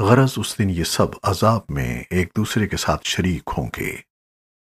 غرض اس دن یہ سب عذاب میں ایک دوسرے کے ساتھ شریک ہوں گے۔